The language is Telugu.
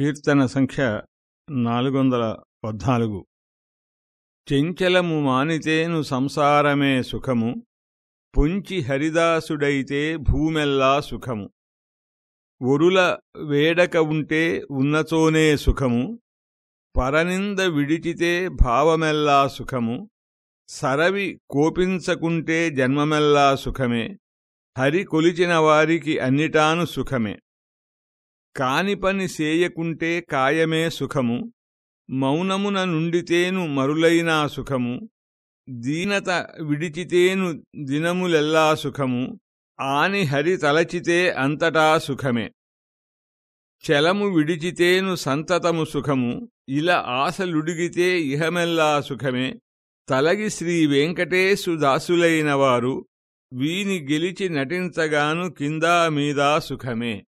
కీర్తన సంఖ్య నాలుగు వందల పద్నాలుగు. చెంచలము మానితేను సంసారమే సుఖము పొంచి హరిదాసుడైతే భూమెల్లా సుఖము. ఒరుల వేడక ఉంటే ఉన్నతోనే సుఖము పరనింద విడిచితే భావమెల్లా సుఖము సరవి కోపించకుంటే జన్మమెల్లా సుఖమే హరి కొలిచిన వారికి అన్నిటాను సుఖమే. కాని పని సేయకుంటే కాయమే సుఖము మౌనమున నుండితేను మరులైనా సుఖము దీనత విడిచితేను దినములెల్లా సుఖము ఆని హరి తలచితే అంతటా సుఖమే. చలము విడిచితేను సంతతము సుఖము ఇలా ఆశలుడిగితే ఇహమెల్లా సుఖమే. తలగి శ్రీ వెంకటేశుదాసులైన వారు వీని గెలిచి నటించగాను కిందా మీదా సుఖమే.